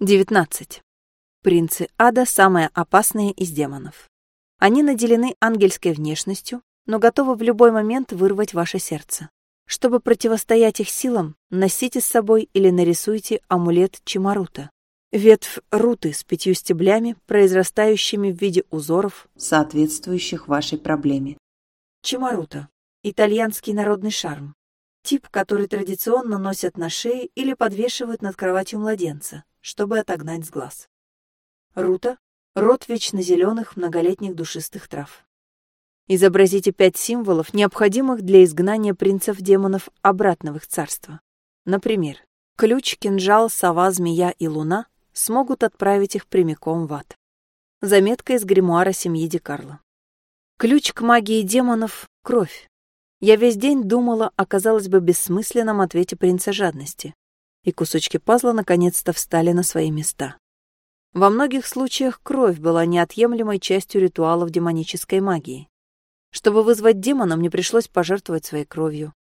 19. Принцы ада – самые опасные из демонов. Они наделены ангельской внешностью, но готовы в любой момент вырвать ваше сердце. Чтобы противостоять их силам, носите с собой или нарисуйте амулет Чимарута. Ветвь руты с пятью стеблями, произрастающими в виде узоров, соответствующих вашей проблеме. Чимарута – итальянский народный шарм. Тип, который традиционно носят на шее или подвешивают над кроватью младенца, чтобы отогнать с глаз. Рута — род вечно зеленых многолетних душистых трав. Изобразите пять символов, необходимых для изгнания принцев-демонов обратно в их царство. Например, ключ, кинжал, сова, змея и луна смогут отправить их прямиком в ад. Заметка из гримуара семьи Дикарло. Ключ к магии демонов — кровь. Я весь день думала о, казалось бы, бессмысленном ответе принца жадности и кусочки пазла наконец-то встали на свои места. Во многих случаях кровь была неотъемлемой частью ритуалов демонической магии. Чтобы вызвать демона, мне пришлось пожертвовать своей кровью.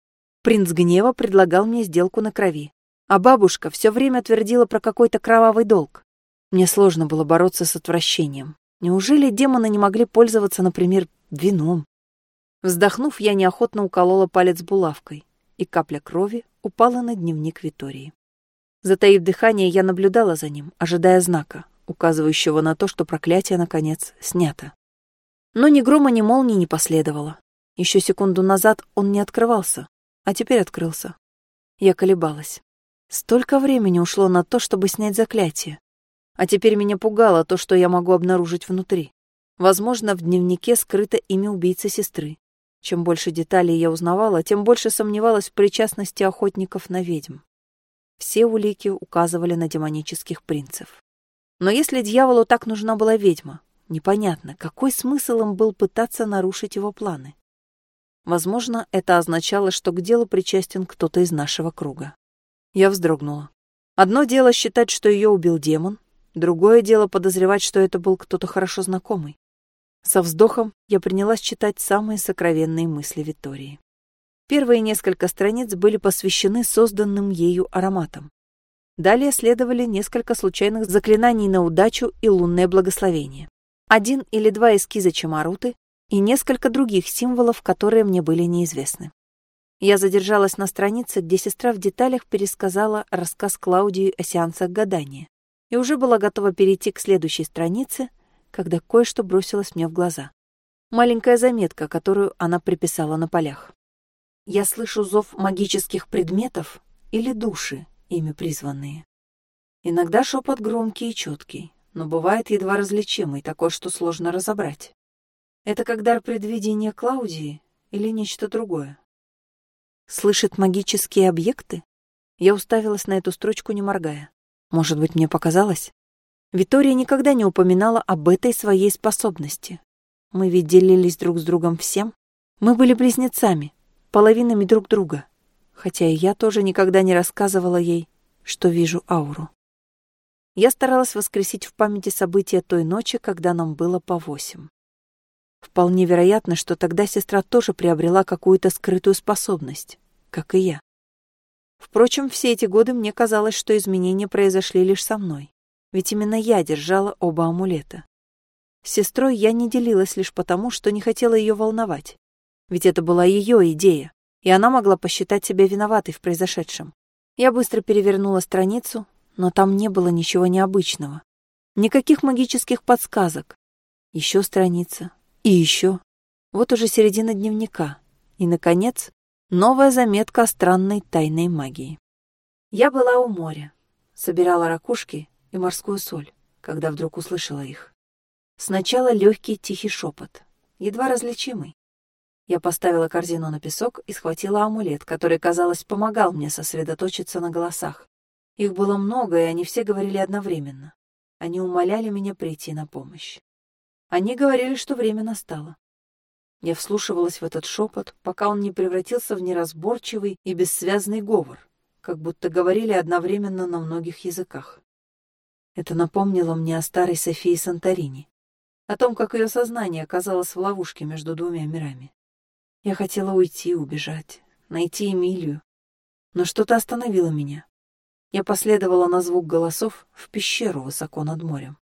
Принц гнева предлагал мне сделку на крови, а бабушка все время твердила про какой-то кровавый долг. Мне сложно было бороться с отвращением. Неужели демоны не могли пользоваться, например, вином? Вздохнув, я неохотно уколола палец булавкой, и капля крови упала на дневник Витории. Затаив дыхание, я наблюдала за ним, ожидая знака, указывающего на то, что проклятие, наконец, снято. Но ни грома, ни молнии не последовало. Еще секунду назад он не открывался, а теперь открылся. Я колебалась. Столько времени ушло на то, чтобы снять заклятие. А теперь меня пугало то, что я могу обнаружить внутри. Возможно, в дневнике скрыто имя убийцы сестры. Чем больше деталей я узнавала, тем больше сомневалась в причастности охотников на ведьм. Все улики указывали на демонических принцев. Но если дьяволу так нужна была ведьма, непонятно, какой смысл им был пытаться нарушить его планы. Возможно, это означало, что к делу причастен кто-то из нашего круга. Я вздрогнула. Одно дело считать, что ее убил демон, другое дело подозревать, что это был кто-то хорошо знакомый. Со вздохом я принялась читать самые сокровенные мысли Виктории. Первые несколько страниц были посвящены созданным ею ароматам. Далее следовали несколько случайных заклинаний на удачу и лунное благословение. Один или два эскиза Чамаруты и несколько других символов, которые мне были неизвестны. Я задержалась на странице, где сестра в деталях пересказала рассказ Клаудии о сеансах гадания, и уже была готова перейти к следующей странице, когда кое-что бросилось мне в глаза. Маленькая заметка, которую она приписала на полях. Я слышу зов магических предметов или души, ими призванные. Иногда шепот громкий и четкий, но бывает едва различимый, такой, что сложно разобрать. Это как дар предвидения Клаудии или нечто другое? Слышит магические объекты? Я уставилась на эту строчку, не моргая. Может быть, мне показалось? Витория никогда не упоминала об этой своей способности. Мы ведь делились друг с другом всем. Мы были близнецами, половинами друг друга, хотя и я тоже никогда не рассказывала ей, что вижу ауру. Я старалась воскресить в памяти события той ночи, когда нам было по восемь. Вполне вероятно, что тогда сестра тоже приобрела какую-то скрытую способность, как и я. Впрочем, все эти годы мне казалось, что изменения произошли лишь со мной, ведь именно я держала оба амулета. С сестрой я не делилась лишь потому, что не хотела ее волновать. Ведь это была ее идея, и она могла посчитать себя виноватой в произошедшем. Я быстро перевернула страницу, но там не было ничего необычного. Никаких магических подсказок. Еще страница. И еще. Вот уже середина дневника. И, наконец, новая заметка о странной тайной магии. Я была у моря, собирала ракушки и морскую соль, когда вдруг услышала их. Сначала легкий тихий шепот, едва различимый. Я поставила корзину на песок и схватила амулет, который, казалось, помогал мне сосредоточиться на голосах. Их было много, и они все говорили одновременно. Они умоляли меня прийти на помощь. Они говорили, что время настало. Я вслушивалась в этот шепот, пока он не превратился в неразборчивый и бессвязный говор, как будто говорили одновременно на многих языках. Это напомнило мне о старой Софии Санторини, о том, как ее сознание оказалось в ловушке между двумя мирами. Я хотела уйти, убежать, найти Эмилию. Но что-то остановило меня. Я последовала на звук голосов в пещеру высоко над морем.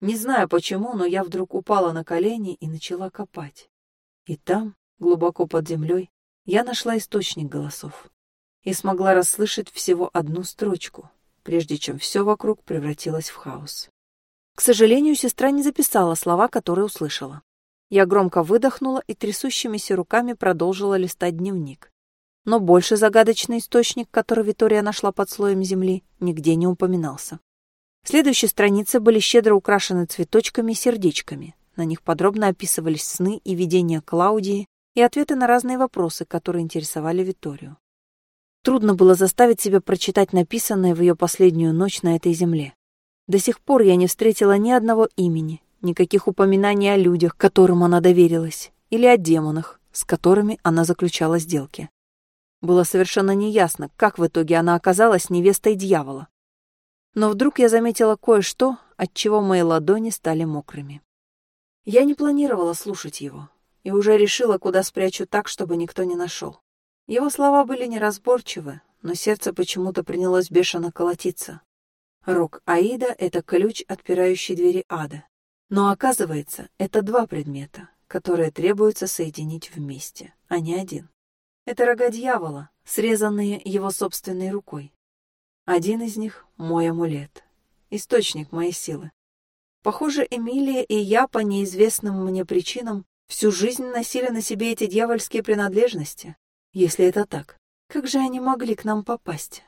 Не знаю почему, но я вдруг упала на колени и начала копать. И там, глубоко под землей, я нашла источник голосов и смогла расслышать всего одну строчку, прежде чем все вокруг превратилось в хаос. К сожалению, сестра не записала слова, которые услышала. Я громко выдохнула и трясущимися руками продолжила листать дневник. Но больше загадочный источник, который Витория нашла под слоем земли, нигде не упоминался. Следующие страницы были щедро украшены цветочками и сердечками. На них подробно описывались сны и видения Клаудии и ответы на разные вопросы, которые интересовали Виторию. Трудно было заставить себя прочитать написанное в ее последнюю ночь на этой земле. До сих пор я не встретила ни одного имени, никаких упоминаний о людях, которым она доверилась, или о демонах, с которыми она заключала сделки. Было совершенно неясно, как в итоге она оказалась невестой дьявола. Но вдруг я заметила кое-что, от чего мои ладони стали мокрыми. Я не планировала слушать его и уже решила, куда спрячу так, чтобы никто не нашел. Его слова были неразборчивы, но сердце почему-то принялось бешено колотиться. Рок Аида — это ключ, отпирающий двери ада. Но оказывается, это два предмета, которые требуется соединить вместе, а не один. Это рога дьявола, срезанные его собственной рукой. Один из них — мой амулет, источник моей силы. Похоже, Эмилия и я по неизвестным мне причинам всю жизнь носили на себе эти дьявольские принадлежности. Если это так, как же они могли к нам попасть?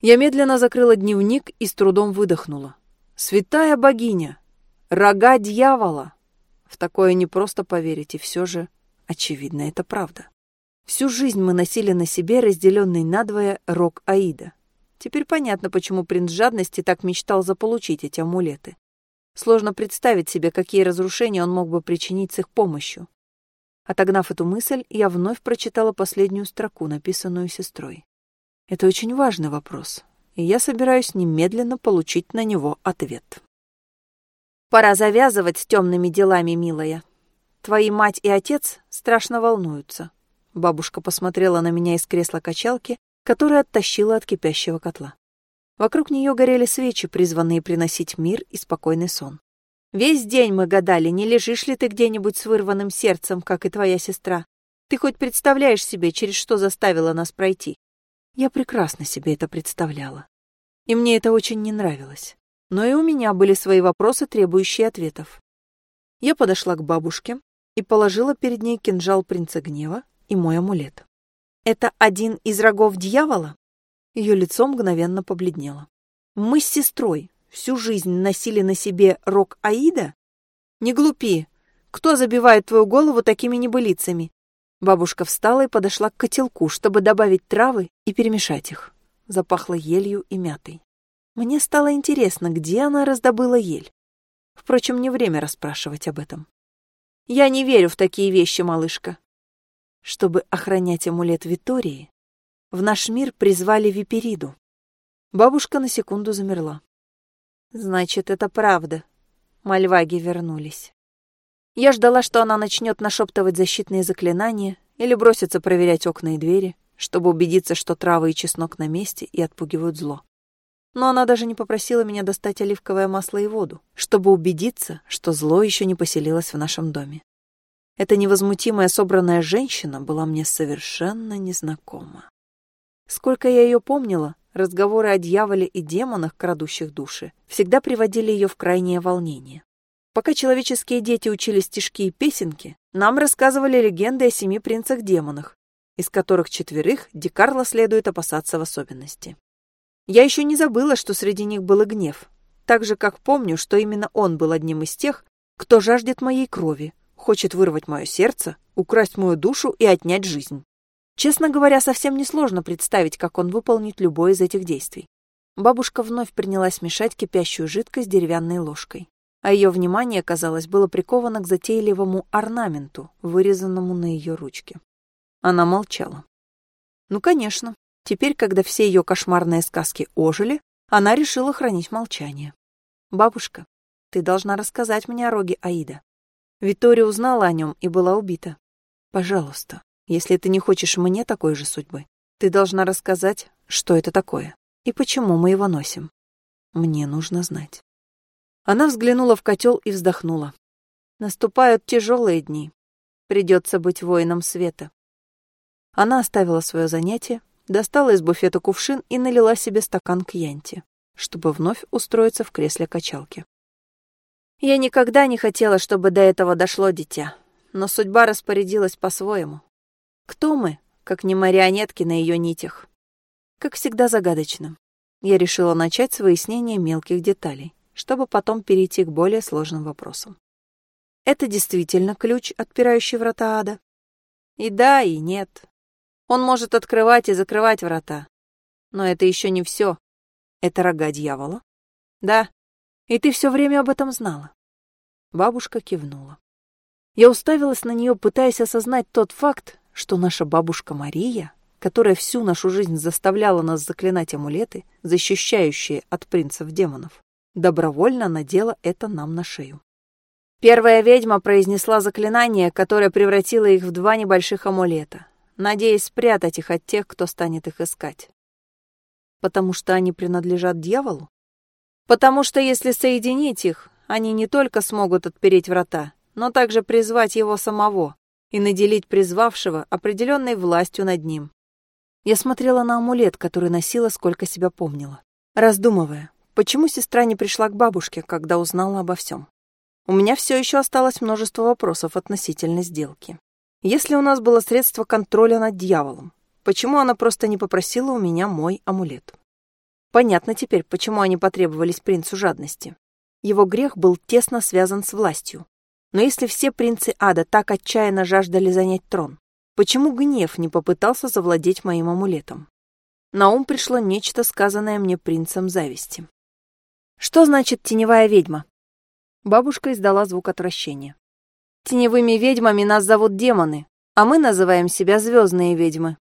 Я медленно закрыла дневник и с трудом выдохнула. «Святая богиня! Рога дьявола!» В такое не просто поверить, и все же, очевидно, это правда. Всю жизнь мы носили на себе разделенный надвое рог Аида. Теперь понятно, почему принц жадности так мечтал заполучить эти амулеты. Сложно представить себе, какие разрушения он мог бы причинить с их помощью. Отогнав эту мысль, я вновь прочитала последнюю строку, написанную сестрой. Это очень важный вопрос, и я собираюсь немедленно получить на него ответ. Пора завязывать с темными делами, милая. Твои мать и отец страшно волнуются. Бабушка посмотрела на меня из кресла качалки, которое оттащила от кипящего котла. Вокруг нее горели свечи, призванные приносить мир и спокойный сон. Весь день мы гадали, не лежишь ли ты где-нибудь с вырванным сердцем, как и твоя сестра. Ты хоть представляешь себе, через что заставила нас пройти? Я прекрасно себе это представляла. И мне это очень не нравилось. Но и у меня были свои вопросы, требующие ответов. Я подошла к бабушке и положила перед ней кинжал принца гнева и мой амулет. Это один из рогов дьявола? Ее лицо мгновенно побледнело. Мы с сестрой всю жизнь носили на себе рог Аида? Не глупи. Кто забивает твою голову такими небылицами? Бабушка встала и подошла к котелку, чтобы добавить травы и перемешать их. Запахло елью и мятой. Мне стало интересно, где она раздобыла ель. Впрочем, не время расспрашивать об этом. «Я не верю в такие вещи, малышка чтобы охранять амулет Витории, в наш мир призвали Випериду. Бабушка на секунду замерла. Значит, это правда. Мальваги вернулись. Я ждала, что она начнет нашептывать защитные заклинания или бросится проверять окна и двери, чтобы убедиться, что травы и чеснок на месте и отпугивают зло. Но она даже не попросила меня достать оливковое масло и воду, чтобы убедиться, что зло еще не поселилось в нашем доме. Эта невозмутимая собранная женщина была мне совершенно незнакома. Сколько я ее помнила, разговоры о дьяволе и демонах, крадущих души, всегда приводили ее в крайнее волнение. Пока человеческие дети учили стишки и песенки, нам рассказывали легенды о семи принцах-демонах, из которых четверых Дикарла следует опасаться в особенности. Я еще не забыла, что среди них был гнев, так же, как помню, что именно он был одним из тех, кто жаждет моей крови, Хочет вырвать мое сердце, украсть мою душу и отнять жизнь. Честно говоря, совсем несложно представить, как он выполнит любое из этих действий. Бабушка вновь принялась мешать кипящую жидкость деревянной ложкой, а ее внимание, казалось, было приковано к затейливому орнаменту, вырезанному на ее ручке. Она молчала. Ну, конечно, теперь, когда все ее кошмарные сказки ожили, она решила хранить молчание. «Бабушка, ты должна рассказать мне о роге Аида. Витория узнала о нем и была убита. Пожалуйста, если ты не хочешь мне такой же судьбы, ты должна рассказать, что это такое. И почему мы его носим? Мне нужно знать. Она взглянула в котел и вздохнула. Наступают тяжелые дни. Придется быть воином света. Она оставила свое занятие, достала из буфета кувшин и налила себе стакан кьянти, чтобы вновь устроиться в кресле качалки. Я никогда не хотела, чтобы до этого дошло дитя, но судьба распорядилась по-своему. Кто мы, как не марионетки на ее нитях? Как всегда загадочно. Я решила начать с выяснения мелких деталей чтобы потом перейти к более сложным вопросам. Это действительно ключ, отпирающий врата ада? И да, и нет. Он может открывать и закрывать врата. Но это еще не все. Это рога дьявола? Да. И ты все время об этом знала. Бабушка кивнула. Я уставилась на нее, пытаясь осознать тот факт, что наша бабушка Мария, которая всю нашу жизнь заставляла нас заклинать амулеты, защищающие от принцев-демонов, добровольно надела это нам на шею. Первая ведьма произнесла заклинание, которое превратило их в два небольших амулета, надеясь спрятать их от тех, кто станет их искать. Потому что они принадлежат дьяволу? Потому что если соединить их, они не только смогут отпереть врата, но также призвать его самого и наделить призвавшего определенной властью над ним. Я смотрела на амулет, который носила, сколько себя помнила, раздумывая, Почему сестра не пришла к бабушке, когда узнала обо всем? У меня все еще осталось множество вопросов относительно сделки. Если у нас было средство контроля над дьяволом, почему она просто не попросила у меня мой амулет? Понятно теперь, почему они потребовались принцу жадности. Его грех был тесно связан с властью. Но если все принцы ада так отчаянно жаждали занять трон, почему гнев не попытался завладеть моим амулетом? На ум пришло нечто, сказанное мне принцем зависти. Что значит теневая ведьма? Бабушка издала звук отвращения. Теневыми ведьмами нас зовут демоны, а мы называем себя звездные ведьмы.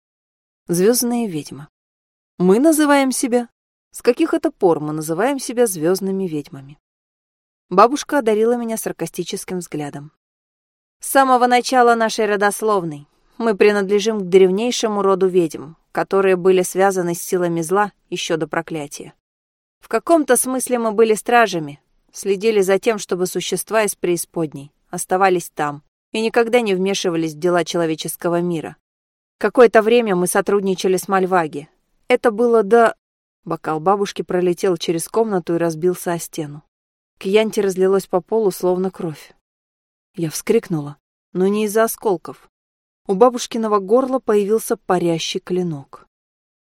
Звездные ведьмы. Мы называем себя? С каких это пор мы называем себя звездными ведьмами? Бабушка одарила меня саркастическим взглядом. С самого начала нашей родословной мы принадлежим к древнейшему роду ведьм, которые были связаны с силами зла еще до проклятия. В каком-то смысле мы были стражами, следили за тем, чтобы существа из преисподней оставались там и никогда не вмешивались в дела человеческого мира. Какое-то время мы сотрудничали с Мальваги. Это было до... Бокал бабушки пролетел через комнату и разбился о стену. Кьянти разлилось по полу, словно кровь. Я вскрикнула, но не из-за осколков. У бабушкиного горла появился парящий клинок.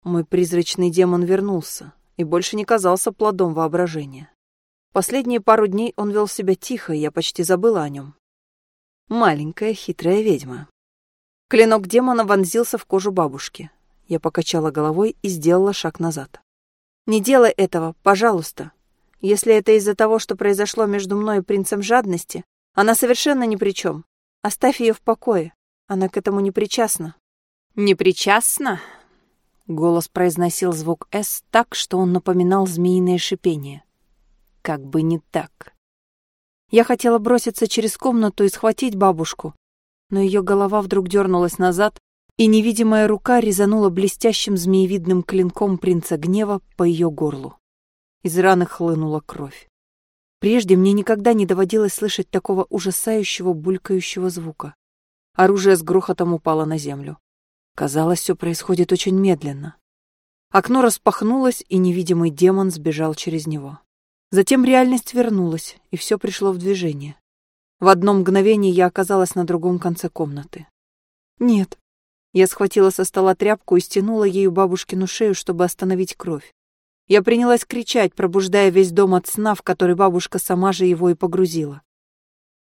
Мой призрачный демон вернулся, и больше не казался плодом воображения. Последние пару дней он вел себя тихо, и я почти забыла о нем. Маленькая хитрая ведьма. Клинок демона вонзился в кожу бабушки. Я покачала головой и сделала шаг назад. «Не делай этого, пожалуйста. Если это из-за того, что произошло между мной и принцем жадности, она совершенно ни при чем. Оставь ее в покое. Она к этому не причастна». «Не причастна?» Голос произносил звук «С» так, что он напоминал змеиное шипение. Как бы не так. Я хотела броситься через комнату и схватить бабушку, но ее голова вдруг дернулась назад, и невидимая рука резанула блестящим змеевидным клинком принца гнева по ее горлу. Из раны хлынула кровь. Прежде мне никогда не доводилось слышать такого ужасающего булькающего звука. Оружие с грохотом упало на землю. Казалось, все происходит очень медленно. Окно распахнулось, и невидимый демон сбежал через него. Затем реальность вернулась, и все пришло в движение. В одно мгновение я оказалась на другом конце комнаты. «Нет». Я схватила со стола тряпку и стянула ею бабушкину шею, чтобы остановить кровь. Я принялась кричать, пробуждая весь дом от сна, в который бабушка сама же его и погрузила.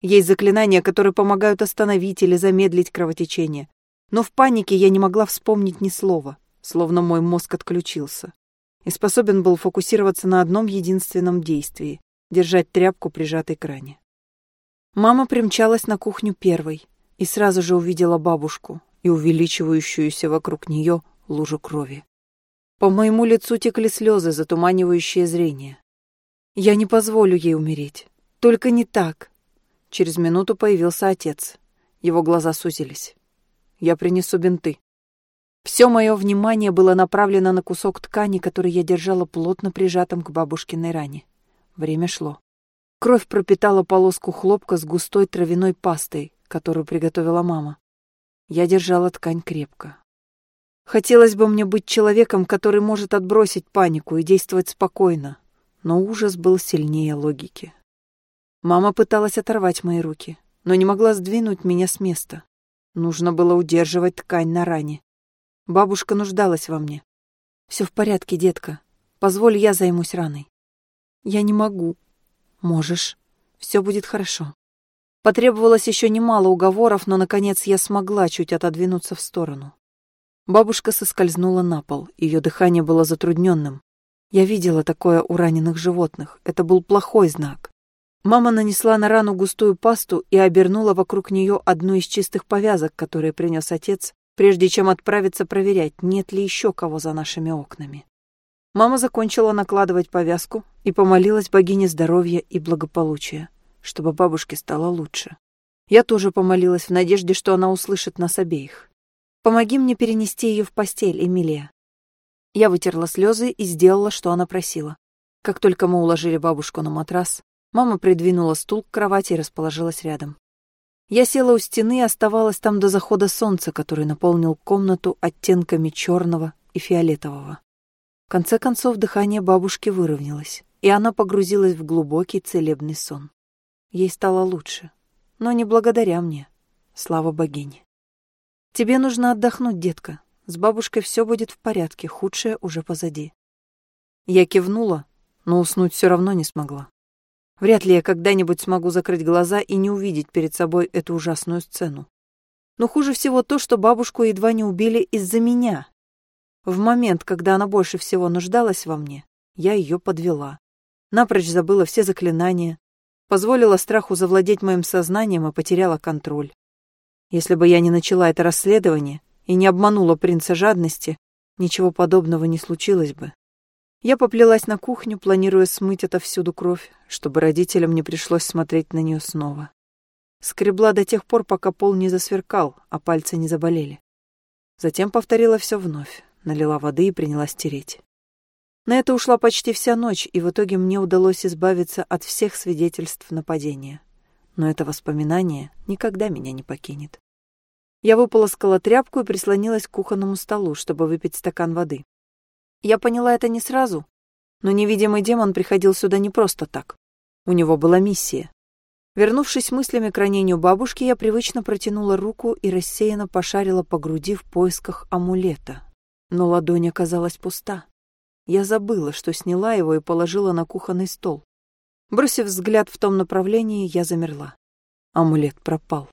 Есть заклинания, которые помогают остановить или замедлить кровотечение, но в панике я не могла вспомнить ни слова, словно мой мозг отключился. И способен был фокусироваться на одном единственном действии — держать тряпку прижатой к ране. Мама примчалась на кухню первой и сразу же увидела бабушку и увеличивающуюся вокруг нее лужу крови. По моему лицу текли слезы, затуманивающие зрение. Я не позволю ей умереть. Только не так. Через минуту появился отец. Его глаза сузились. Я принесу бинты. Все мое внимание было направлено на кусок ткани, который я держала плотно прижатым к бабушкиной ране. Время шло. Кровь пропитала полоску хлопка с густой травяной пастой, которую приготовила мама. Я держала ткань крепко. Хотелось бы мне быть человеком, который может отбросить панику и действовать спокойно, но ужас был сильнее логики. Мама пыталась оторвать мои руки, но не могла сдвинуть меня с места. Нужно было удерживать ткань на ране. Бабушка нуждалась во мне. Все в порядке, детка. Позволь, я займусь раной. Я не могу. Можешь. Все будет хорошо. Потребовалось еще немало уговоров, но, наконец, я смогла чуть отодвинуться в сторону. Бабушка соскользнула на пол, ее дыхание было затрудненным. Я видела такое у раненых животных, это был плохой знак. Мама нанесла на рану густую пасту и обернула вокруг нее одну из чистых повязок, которые принес отец, прежде чем отправиться проверять, нет ли еще кого за нашими окнами. Мама закончила накладывать повязку и помолилась богине здоровья и благополучия, чтобы бабушке стало лучше. Я тоже помолилась в надежде, что она услышит нас обеих. Помоги мне перенести ее в постель, Эмилия. Я вытерла слезы и сделала, что она просила. Как только мы уложили бабушку на матрас, мама придвинула стул к кровати и расположилась рядом. Я села у стены и оставалась там до захода солнца, который наполнил комнату оттенками черного и фиолетового. В конце концов дыхание бабушки выровнялось, и она погрузилась в глубокий целебный сон. Ей стало лучше, но не благодаря мне. Слава богине. Тебе нужно отдохнуть, детка. С бабушкой все будет в порядке, худшее уже позади. Я кивнула, но уснуть все равно не смогла. Вряд ли я когда-нибудь смогу закрыть глаза и не увидеть перед собой эту ужасную сцену. Но хуже всего то, что бабушку едва не убили из-за меня. В момент, когда она больше всего нуждалась во мне, я ее подвела. Напрочь забыла все заклинания, позволила страху завладеть моим сознанием и потеряла контроль. Если бы я не начала это расследование и не обманула принца жадности, ничего подобного не случилось бы. Я поплелась на кухню, планируя смыть отовсюду кровь, чтобы родителям не пришлось смотреть на нее снова. Скребла до тех пор, пока пол не засверкал, а пальцы не заболели. Затем повторила все вновь, налила воды и принялась тереть. На это ушла почти вся ночь, и в итоге мне удалось избавиться от всех свидетельств нападения. Но это воспоминание никогда меня не покинет. Я выполоскала тряпку и прислонилась к кухонному столу, чтобы выпить стакан воды. Я поняла это не сразу, но невидимый демон приходил сюда не просто так. У него была миссия. Вернувшись мыслями к ранению бабушки, я привычно протянула руку и рассеянно пошарила по груди в поисках амулета. Но ладонь оказалась пуста. Я забыла, что сняла его и положила на кухонный стол. Бросив взгляд в том направлении, я замерла. Амулет пропал.